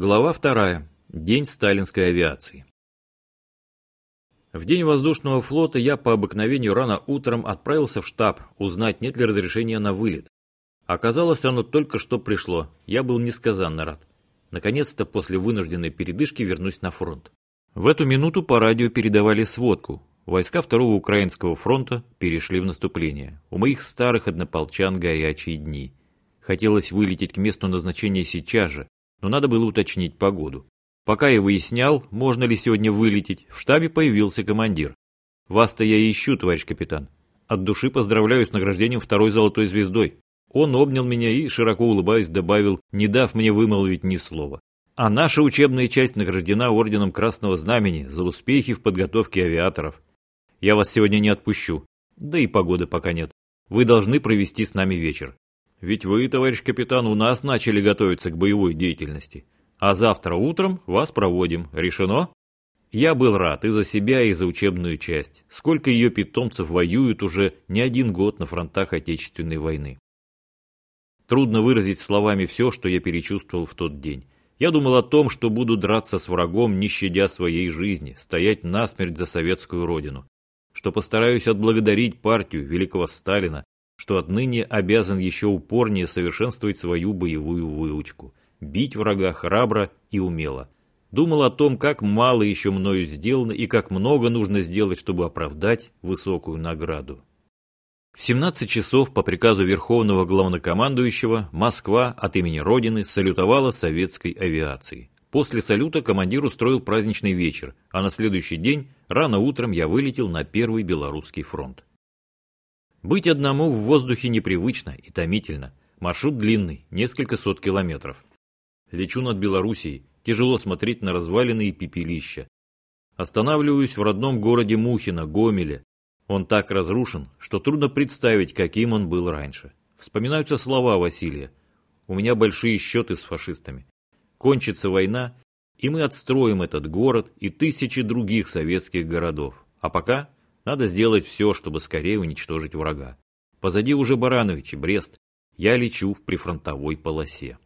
Глава вторая. День сталинской авиации. В день воздушного флота я по обыкновению рано утром отправился в штаб узнать, нет ли разрешения на вылет. Оказалось, оно только что пришло. Я был несказанно рад. Наконец-то после вынужденной передышки вернусь на фронт. В эту минуту по радио передавали сводку. Войска Второго Украинского фронта перешли в наступление. У моих старых однополчан горячие дни. Хотелось вылететь к месту назначения сейчас же, но надо было уточнить погоду. Пока я выяснял, можно ли сегодня вылететь, в штабе появился командир. «Вас-то я ищу, товарищ капитан. От души поздравляю с награждением второй золотой звездой». Он обнял меня и, широко улыбаясь, добавил, не дав мне вымолвить ни слова. А наша учебная часть награждена орденом Красного Знамени за успехи в подготовке авиаторов. Я вас сегодня не отпущу. Да и погоды пока нет. Вы должны провести с нами вечер. Ведь вы, товарищ капитан, у нас начали готовиться к боевой деятельности. А завтра утром вас проводим. Решено? Я был рад и за себя, и за учебную часть. Сколько ее питомцев воюют уже не один год на фронтах Отечественной войны. Трудно выразить словами все, что я перечувствовал в тот день. Я думал о том, что буду драться с врагом, не щадя своей жизни, стоять насмерть за советскую родину. Что постараюсь отблагодарить партию великого Сталина что отныне обязан еще упорнее совершенствовать свою боевую выучку, бить врага храбро и умело. Думал о том, как мало еще мною сделано и как много нужно сделать, чтобы оправдать высокую награду. В 17 часов по приказу Верховного Главнокомандующего Москва от имени Родины салютовала советской авиации. После салюта командир устроил праздничный вечер, а на следующий день рано утром я вылетел на Первый Белорусский фронт. Быть одному в воздухе непривычно и томительно. Маршрут длинный, несколько сот километров. Лечу над Белоруссией, тяжело смотреть на развалины и пепелища. Останавливаюсь в родном городе Мухино, Гомеле. Он так разрушен, что трудно представить, каким он был раньше. Вспоминаются слова Василия. У меня большие счеты с фашистами. Кончится война, и мы отстроим этот город и тысячи других советских городов. А пока надо сделать все, чтобы скорее уничтожить врага. Позади уже Баранович и Брест. Я лечу в прифронтовой полосе.